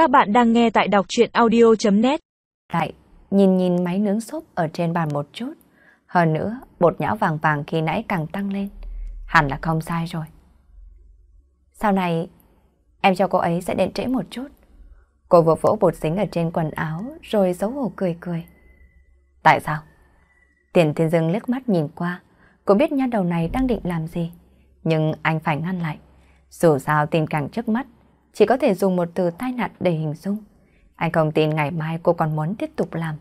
Các bạn đang nghe tại đọc chuyện audio.net Lại, nhìn nhìn máy nướng súp ở trên bàn một chút. Hơn nữa, bột nhão vàng vàng khi nãy càng tăng lên. Hẳn là không sai rồi. Sau này, em cho cô ấy sẽ đến trễ một chút. Cô vừa vỗ bột dính ở trên quần áo rồi xấu hổ cười cười. Tại sao? Tiền thiên dương liếc mắt nhìn qua. Cô biết nha đầu này đang định làm gì. Nhưng anh phải ngăn lại. Dù sao tình cảnh trước mắt chỉ có thể dùng một từ tai nạn để hình dung. Anh không tin ngày mai cô còn muốn tiếp tục làm.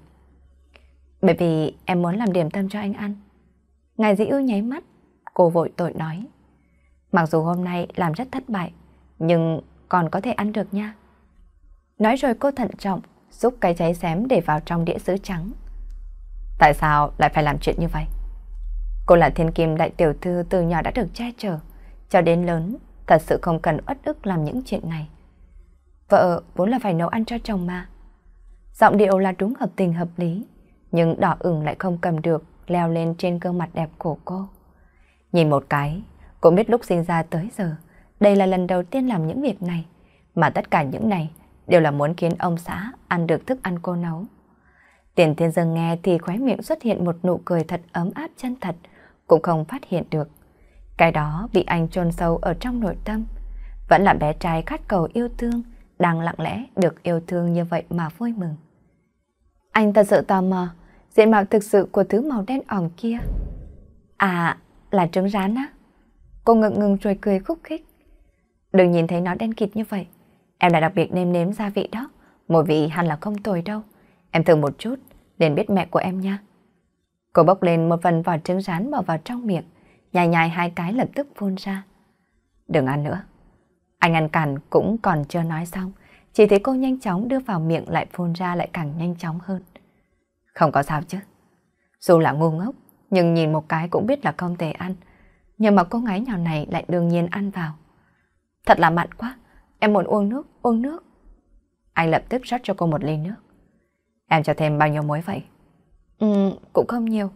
Bởi vì em muốn làm điểm tâm cho anh ăn. Ngài dĩ ưu nháy mắt, cô vội tội nói. Mặc dù hôm nay làm rất thất bại, nhưng còn có thể ăn được nha. Nói rồi cô thận trọng, giúp cái cháy xém để vào trong đĩa sứ trắng. Tại sao lại phải làm chuyện như vậy? Cô là thiên kim đại tiểu thư từ nhỏ đã được che chở, cho đến lớn thật sự không cần uất ức làm những chuyện này. Vợ vốn là phải nấu ăn cho chồng mà. Giọng điệu là đúng hợp tình hợp lý, nhưng đỏ ửng lại không cầm được leo lên trên gương mặt đẹp của cô. Nhìn một cái, cô biết lúc sinh ra tới giờ, đây là lần đầu tiên làm những việc này, mà tất cả những này đều là muốn khiến ông xã ăn được thức ăn cô nấu. Tiền thiên dương nghe thì khóe miệng xuất hiện một nụ cười thật ấm áp chân thật, cũng không phát hiện được. Cái đó bị anh chôn sâu ở trong nội tâm. Vẫn là bé trai khát cầu yêu thương, đang lặng lẽ được yêu thương như vậy mà vui mừng. Anh thật sự tò mò, diện mạo thực sự của thứ màu đen ỏng kia. À, là trứng rán á. Cô ngượng ngừng rồi cười khúc khích. Đừng nhìn thấy nó đen kịt như vậy. Em đã đặc biệt nêm nếm gia vị đó. Mùi vị hẳn là không tồi đâu. Em thử một chút, để biết mẹ của em nha. Cô bốc lên một phần vỏ trứng rán bỏ vào trong miệng nhai nhai hai cái lập tức phun ra. Đừng ăn nữa. Anh ăn cằn cũng còn chưa nói xong, chỉ thấy cô nhanh chóng đưa vào miệng lại phun ra lại càng nhanh chóng hơn. Không có sao chứ. Dù là ngu ngốc, nhưng nhìn một cái cũng biết là không thể ăn. Nhưng mà cô gái nhỏ này lại đương nhiên ăn vào. Thật là mặn quá, em muốn uống nước, uống nước. Anh lập tức rót cho cô một ly nước. Em cho thêm bao nhiêu muối vậy? Ừ, cũng không nhiều,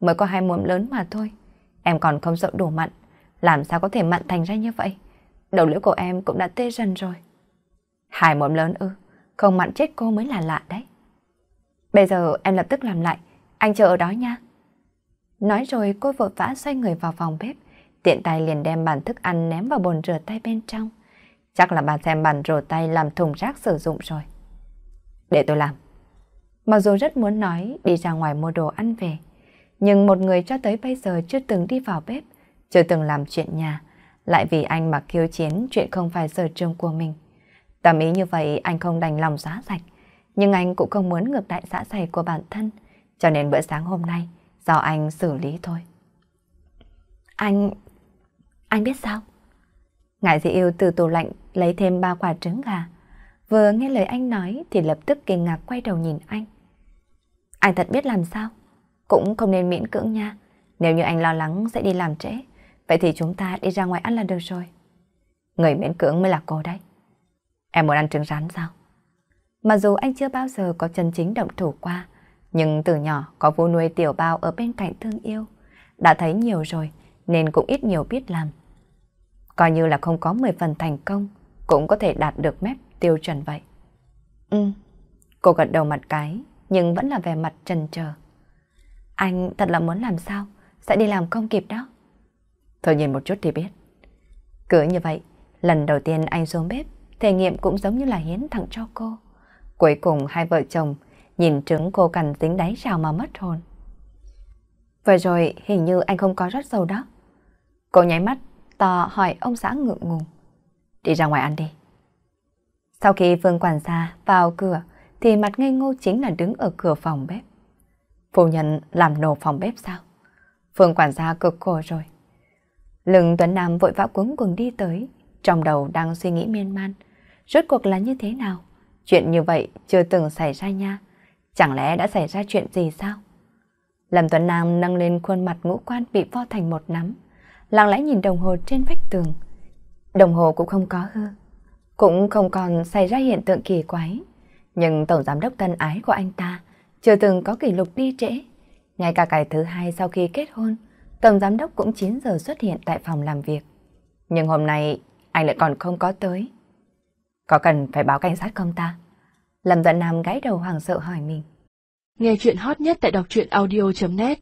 mới có hai muỗng lớn mà thôi. Em còn không sợ đủ mặn, làm sao có thể mặn thành ra như vậy? Đầu lưỡi của em cũng đã tê dần rồi. Hải mồm lớn ư, không mặn chết cô mới là lạ đấy. Bây giờ em lập tức làm lại, anh chờ ở đó nha. Nói rồi cô vội vã xoay người vào phòng bếp, tiện tay liền đem bàn thức ăn ném vào bồn rửa tay bên trong. Chắc là bà xem bàn rửa tay làm thùng rác sử dụng rồi. Để tôi làm. Mặc dù rất muốn nói đi ra ngoài mua đồ ăn về, nhưng một người cho tới bây giờ chưa từng đi vào bếp, chưa từng làm chuyện nhà, lại vì anh mà kiêu chiến chuyện không phải sở trường của mình. tâm ý như vậy anh không đành lòng giá sạch, nhưng anh cũng không muốn ngược đại xã dày của bản thân, cho nên bữa sáng hôm nay do anh xử lý thôi. Anh... anh biết sao? Ngại dị yêu từ tủ lạnh lấy thêm ba quả trứng gà. Vừa nghe lời anh nói thì lập tức kinh ngạc quay đầu nhìn anh. Anh thật biết làm sao? Cũng không nên miễn cưỡng nha. Nếu như anh lo lắng sẽ đi làm trễ, vậy thì chúng ta đi ra ngoài ăn là được rồi. Người miễn cưỡng mới là cô đấy. Em muốn ăn trứng rán sao? Mặc dù anh chưa bao giờ có chân chính động thủ qua, nhưng từ nhỏ có vô nuôi tiểu bao ở bên cạnh thương yêu. Đã thấy nhiều rồi, nên cũng ít nhiều biết làm. Coi như là không có 10 phần thành công, cũng có thể đạt được mép tiêu chuẩn vậy. Ừ, cô gật đầu mặt cái, nhưng vẫn là vẻ mặt trần trờ. Anh thật là muốn làm sao, sẽ đi làm không kịp đó. Thôi nhìn một chút thì biết. Cứ như vậy, lần đầu tiên anh xuống bếp, thể nghiệm cũng giống như là hiến tặng cho cô. Cuối cùng hai vợ chồng nhìn trứng cô cằn dính đáy rào mà mất hồn. Vừa rồi hình như anh không có rót dầu đó. Cô nháy mắt, to hỏi ông xã ngượng ngùng. Đi ra ngoài ăn đi. Sau khi Vương quản gia vào cửa, thì mặt ngây ngô chính là đứng ở cửa phòng bếp. Phu nhân làm nổ phòng bếp sao? Phương quản gia cực khổ rồi. Lưng Tuấn Nam vội vã cuống cuồng đi tới, trong đầu đang suy nghĩ miên man. Rốt cuộc là như thế nào? Chuyện như vậy chưa từng xảy ra nha. Chẳng lẽ đã xảy ra chuyện gì sao? Lâm Tuấn Nam nâng lên khuôn mặt ngũ quan bị vo thành một nắm, lặng lẽ nhìn đồng hồ trên vách tường. Đồng hồ cũng không có hư, cũng không còn xảy ra hiện tượng kỳ quái. Nhưng tổng giám đốc thân ái của anh ta chưa từng có kỷ lục đi trễ. Ngay cả cái thứ hai sau khi kết hôn, Tổng Giám đốc cũng 9 giờ xuất hiện tại phòng làm việc. Nhưng hôm nay anh lại còn không có tới. Có cần phải báo cảnh sát không ta? Lâm Tuấn Nam gái đầu hoàng sợ hỏi mình. Nghe chuyện hot nhất tại đọc truyện audio.net